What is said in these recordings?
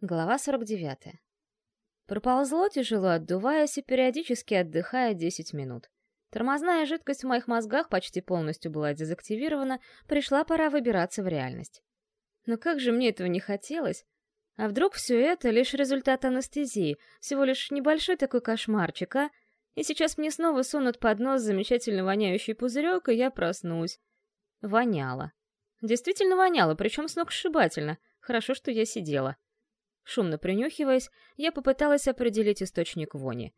Глава 49. Проползло, тяжело отдуваясь и периодически отдыхая 10 минут. Тормозная жидкость в моих мозгах почти полностью была дезактивирована, пришла пора выбираться в реальность. Но как же мне этого не хотелось? А вдруг все это лишь результат анестезии, всего лишь небольшой такой кошмарчик, а? И сейчас мне снова сунут под нос замечательно воняющий пузырек, и я проснусь. Воняло. Действительно воняло, причем сногсшибательно. Хорошо, что я сидела. Шумно принюхиваясь, я попыталась определить источник вони.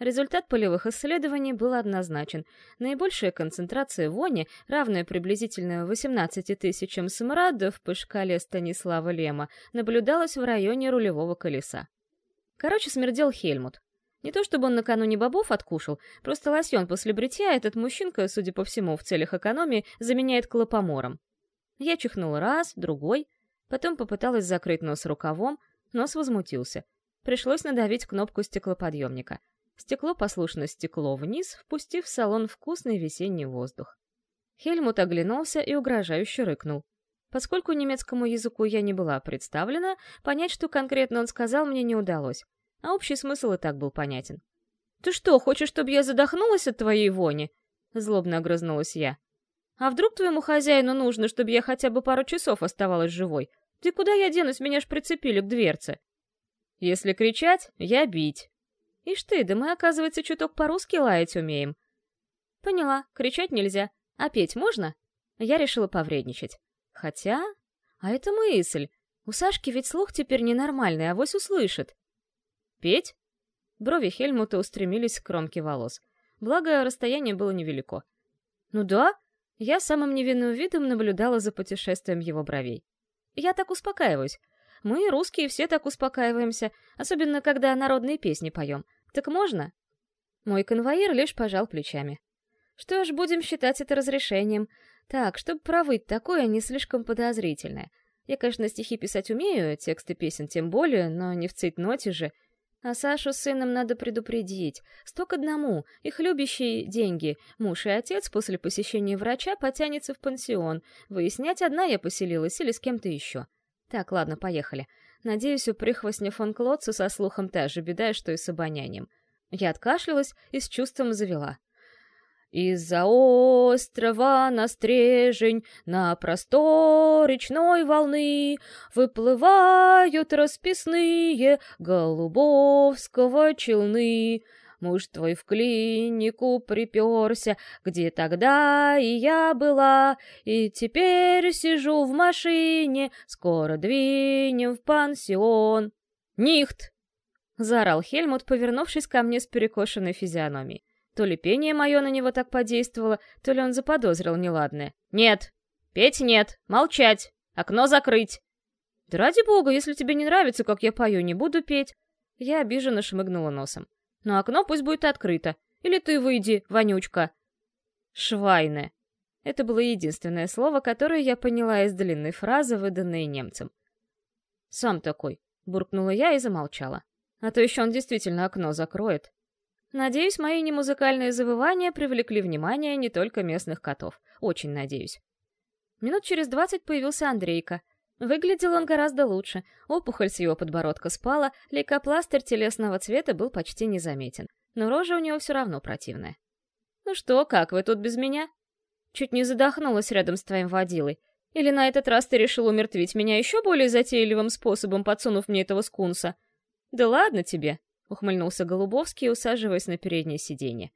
Результат полевых исследований был однозначен. Наибольшая концентрация вони, равная приблизительно 18 тысячам смрадов по шкале Станислава Лема, наблюдалась в районе рулевого колеса. Короче, смердел Хельмут. Не то чтобы он накануне бобов откушал, просто лосьон после бритья этот мужчинка, судя по всему, в целях экономии, заменяет клопомором. Я чихнула раз, другой, потом попыталась закрыть нос рукавом, Нос возмутился. Пришлось надавить кнопку стеклоподъемника. Стекло послушно стекло вниз, впустив в салон вкусный весенний воздух. Хельмут оглянулся и угрожающе рыкнул. Поскольку немецкому языку я не была представлена, понять, что конкретно он сказал, мне не удалось. А общий смысл и так был понятен. «Ты что, хочешь, чтобы я задохнулась от твоей вони?» Злобно огрызнулась я. «А вдруг твоему хозяину нужно, чтобы я хотя бы пару часов оставалась живой? Ты куда я денусь, меня ж прицепили к дверце. Если кричать, я бить. Ишь ты, да мы, оказывается, чуток по-русски лаять умеем. Поняла, кричать нельзя. А петь можно? Я решила повредничать. Хотя... А это мысль. У Сашки ведь слух теперь ненормальный, а вось услышит. Петь? Брови Хельмута устремились к кромке волос. Благо, расстояние было невелико. Ну да, я самым невинным видом наблюдала за путешествием его бровей. Я так успокаиваюсь. Мы, русские, все так успокаиваемся, особенно когда народные песни поем. Так можно?» Мой конвоир лишь пожал плечами. «Что ж, будем считать это разрешением. Так, чтобы провыть такое не слишком подозрительное. Я, конечно, стихи писать умею, тексты песен тем более, но не в цейтноте же. А Сашу с сыном надо предупредить. Сто к одному. Их любящие деньги. Муж и отец после посещения врача потянется в пансион. Выяснять, одна я поселилась или с кем-то еще. Так, ладно, поехали. Надеюсь, у прихвостня фон Клотца со слухом та же беда, что и с обонянием. Я откашлялась и с чувством завела. Из-за острова на стрежень, на простор речной волны Выплывают расписные голубовского челны. Муж твой в клинику приперся, где тогда и я была, И теперь сижу в машине, скоро двинем в пансион. «Нихт!» — заорал Хельмут, повернувшись ко мне с перекошенной физиономией. То ли пение мое на него так подействовало, то ли он заподозрил неладное. «Нет! Петь нет! Молчать! Окно закрыть!» «Да ради бога, если тебе не нравится, как я пою, не буду петь!» Я обиженно шмыгнула носом. «Но окно пусть будет открыто. Или ты выйди, вонючка!» «Швайне!» Это было единственное слово, которое я поняла из длинной фразы, выданной немцам. «Сам такой!» — буркнула я и замолчала. А то еще он действительно окно закроет. Надеюсь, мои немузыкальные завывания привлекли внимание не только местных котов. Очень надеюсь. Минут через двадцать появился Андрейка. Выглядел он гораздо лучше. Опухоль с его подбородка спала, лейкопластырь телесного цвета был почти незаметен. Но рожа у него все равно противная. «Ну что, как вы тут без меня?» Чуть не задохнулась рядом с твоим водилой. Или на этот раз ты решил умертвить меня еще более затейливым способом, подсунув мне этого скунса? Да ладно тебе, ухмыльнулся Голубовский, усаживаясь на переднее сиденье.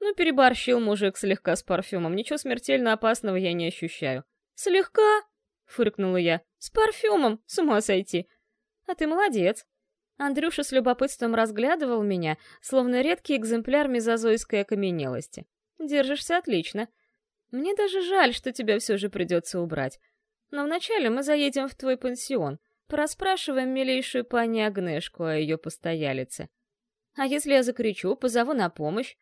Ну, переборщил мужик слегка с парфюмом, ничего смертельно опасного я не ощущаю. Слегка? фыркнула я. С парфюмом, с ума сойти. А ты молодец. Андрюша с любопытством разглядывал меня, словно редкий экземпляр мезозойской окаменелости. Держишься отлично. Мне даже жаль, что тебя все же придется убрать. Но вначале мы заедем в твой пансион. Проспрашиваем милейшую пани Агнешку о ее постоялице. А если я закричу, позову на помощь?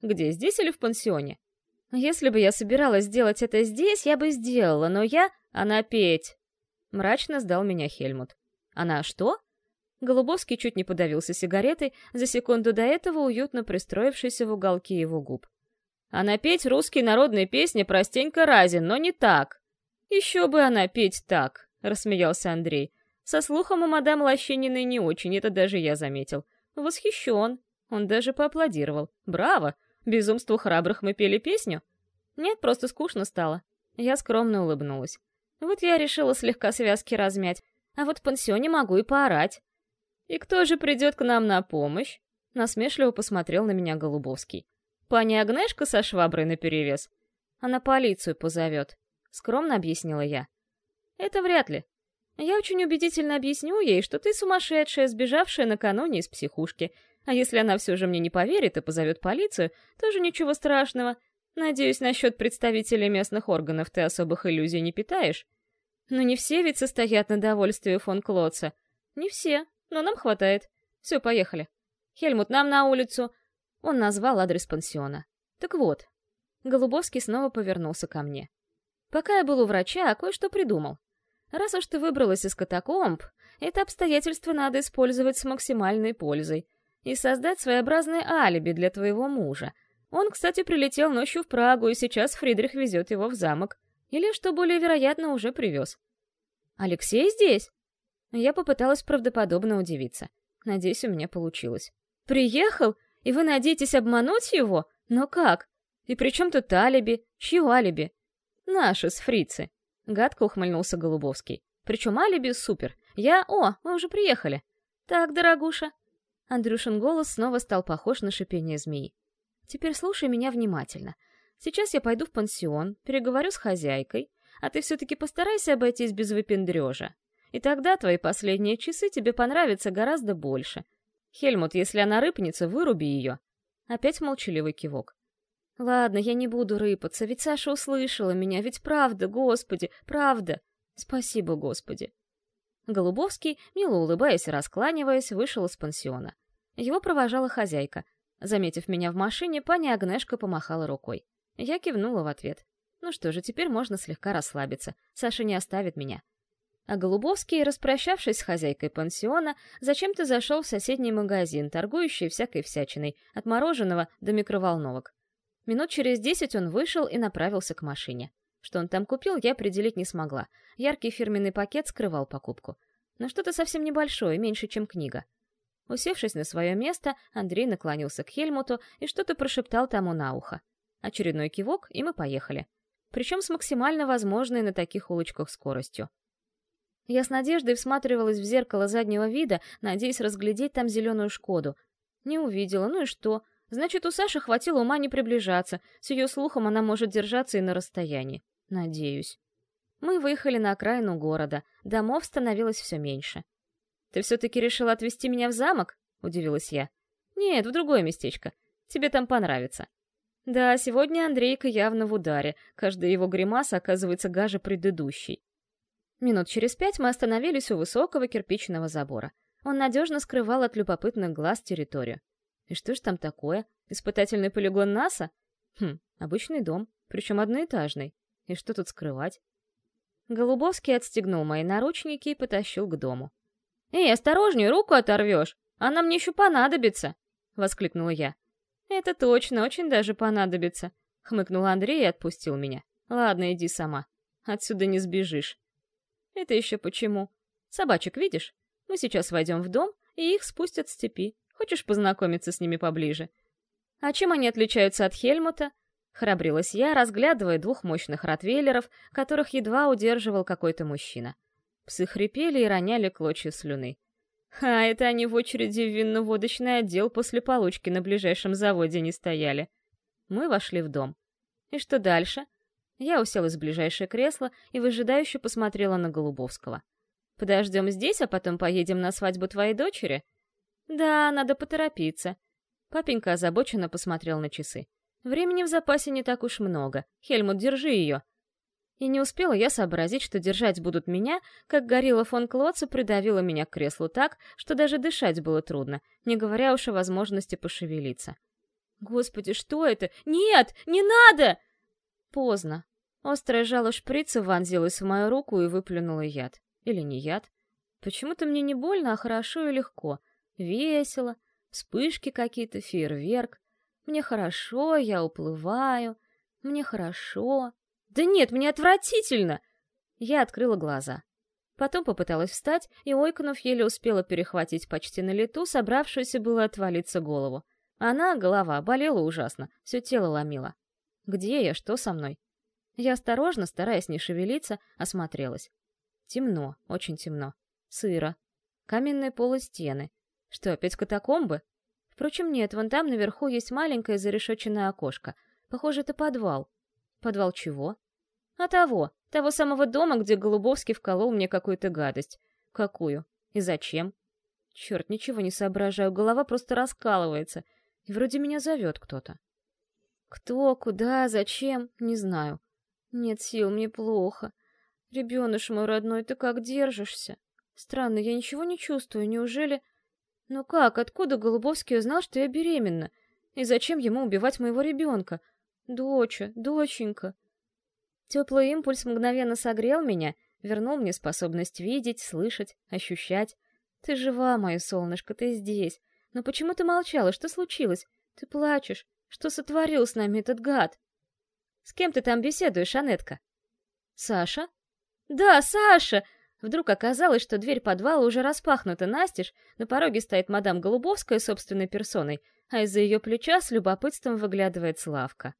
Где, здесь или в пансионе? Если бы я собиралась сделать это здесь, я бы сделала, но я... Она петь. Мрачно сдал меня Хельмут. Она что? Голубовский чуть не подавился сигаретой, за секунду до этого уютно пристроившийся в уголке его губ. Она петь русские народные песни простенько разин, но не так. Еще бы она петь так, рассмеялся Андрей. Со слухом у мадам Лощининой не очень, это даже я заметил. Восхищен. Он даже поаплодировал. Браво! Безумству храбрых мы пели песню? Нет, просто скучно стало. Я скромно улыбнулась. Вот я решила слегка связки размять, а вот в пансионе могу и поорать. «И кто же придет к нам на помощь?» Насмешливо посмотрел на меня Голубовский. «Пани Агнешка со шваброй наперевес. Она полицию позовет», — скромно объяснила я. «Это вряд ли. Я очень убедительно объясню ей, что ты сумасшедшая, сбежавшая накануне из психушки. А если она все же мне не поверит и позовет полицию, тоже ничего страшного. Надеюсь, насчет представителей местных органов ты особых иллюзий не питаешь? Но не все ведь состоят на довольствии фон Клотца. Не все, но нам хватает. Все, поехали. Хельмут, нам на улицу. Он назвал адрес пансиона. Так вот. Голубовский снова повернулся ко мне. Пока я был у врача, кое-что придумал. Раз уж ты выбралась из катакомб, это обстоятельство надо использовать с максимальной пользой и создать своеобразное алиби для твоего мужа. Он, кстати, прилетел ночью в Прагу, и сейчас Фридрих везет его в замок. Или, что более вероятно, уже привез. «Алексей здесь?» Я попыталась правдоподобно удивиться. Надеюсь, у меня получилось. «Приехал? И вы надеетесь обмануть его? Но как? И при чем тут алиби? Чье алиби?» «Наши, с фрицы». Гадко ухмыльнулся Голубовский. «Причем алиби супер. Я... О, мы уже приехали». «Так, дорогуша». Андрюшин голос снова стал похож на шипение змеи. «Теперь слушай меня внимательно. Сейчас я пойду в пансион, переговорю с хозяйкой, а ты все-таки постарайся обойтись без выпендрежа. И тогда твои последние часы тебе понравятся гораздо больше. Хельмут, если она рыпнется, выруби ее. Опять молчаливый кивок. Ладно, я не буду рыпаться, ведь Саша услышала меня, ведь правда, господи, правда. Спасибо, господи. Голубовский, мило улыбаясь и раскланиваясь, вышел из пансиона. Его провожала хозяйка. Заметив меня в машине, пани Агнешка помахала рукой. Я кивнула в ответ. Ну что же, теперь можно слегка расслабиться. Саша не оставит меня. А Голубовский, распрощавшись с хозяйкой пансиона, зачем-то зашел в соседний магазин, торгующий всякой всячиной, от мороженого до микроволновок. Минут через десять он вышел и направился к машине. Что он там купил, я определить не смогла. Яркий фирменный пакет скрывал покупку. Но что-то совсем небольшое, меньше, чем книга. Усевшись на свое место, Андрей наклонился к Хельмуту и что-то прошептал тому на ухо. Очередной кивок, и мы поехали. Причем с максимально возможной на таких улочках скоростью. Я с надеждой всматривалась в зеркало заднего вида, надеясь разглядеть там зеленую «Шкоду». Не увидела, ну и что? Значит, у Саши хватило ума не приближаться. С ее слухом она может держаться и на расстоянии. Надеюсь. Мы выехали на окраину города. Домов становилось все меньше. «Ты все-таки решила отвезти меня в замок?» — удивилась я. «Нет, в другое местечко. Тебе там понравится». Да, сегодня Андрейка явно в ударе. Каждая его гримаса оказывается гаже предыдущей. Минут через пять мы остановились у высокого кирпичного забора. Он надежно скрывал от любопытных глаз территорию. И что ж там такое? Испытательный полигон НАСА? Хм, обычный дом, причем одноэтажный. И что тут скрывать? Голубовский отстегнул мои наручники и потащил к дому. «Эй, осторожней, руку оторвешь! Она мне еще понадобится!» — воскликнула я. «Это точно, очень даже понадобится», — хмыкнул Андрей и отпустил меня. «Ладно, иди сама. Отсюда не сбежишь». Это еще почему? Собачек видишь? Мы сейчас войдем в дом, и их спустят с цепи. Хочешь познакомиться с ними поближе? А чем они отличаются от Хельмута? Храбрилась я, разглядывая двух мощных ротвейлеров, которых едва удерживал какой-то мужчина. Псы хрипели и роняли клочья слюны. А это они в очереди в винно-водочный отдел после получки на ближайшем заводе не стояли. Мы вошли в дом. И что дальше? Я уселась в ближайшее кресло и выжидающе посмотрела на Голубовского. «Подождем здесь, а потом поедем на свадьбу твоей дочери?» «Да, надо поторопиться». Папенька озабоченно посмотрел на часы. «Времени в запасе не так уж много. Хельмут, держи ее». И не успела я сообразить, что держать будут меня, как горилла фон Клотца придавила меня к креслу так, что даже дышать было трудно, не говоря уж о возможности пошевелиться. «Господи, что это? Нет, не надо!» Поздно. Острое жало шприца вонзилось в мою руку и выплюнуло яд. Или не яд. Почему-то мне не больно, а хорошо и легко. Весело, вспышки какие-то, фейерверк. Мне хорошо, я уплываю. Мне хорошо. Да нет, мне отвратительно! Я открыла глаза. Потом попыталась встать и, ойкнув, еле успела перехватить почти на лету собравшуюся было отвалиться голову. Она, голова, болела ужасно, все тело ломило. Где я, что со мной? Я осторожно, стараясь не шевелиться, осмотрелась. Темно, очень темно. Сыро. Каменные полы стены. Что, опять катакомбы? Впрочем, нет, вон там наверху есть маленькое зарешоченное окошко. Похоже, это подвал. Подвал чего? А того, того самого дома, где Голубовский вколол мне какую-то гадость. Какую? И зачем? Черт, ничего не соображаю, голова просто раскалывается. И вроде меня зовет кто-то. Кто, куда, зачем, не знаю. Нет сил, мне плохо. Ребеныш мой родной, ты как держишься? Странно, я ничего не чувствую, неужели... Ну как, откуда Голубовский узнал, что я беременна? И зачем ему убивать моего ребенка? Доча, доченька. Теплый импульс мгновенно согрел меня, вернул мне способность видеть, слышать, ощущать. Ты жива, мое солнышко, ты здесь. Но почему ты молчала? Что случилось? Ты плачешь. Что сотворил с нами этот гад? С кем ты там беседуешь, Анетка? Саша? Да, Саша! Вдруг оказалось, что дверь подвала уже распахнута настежь, на пороге стоит мадам Голубовская собственной персоной, а из-за ее плеча с любопытством выглядывает Славка.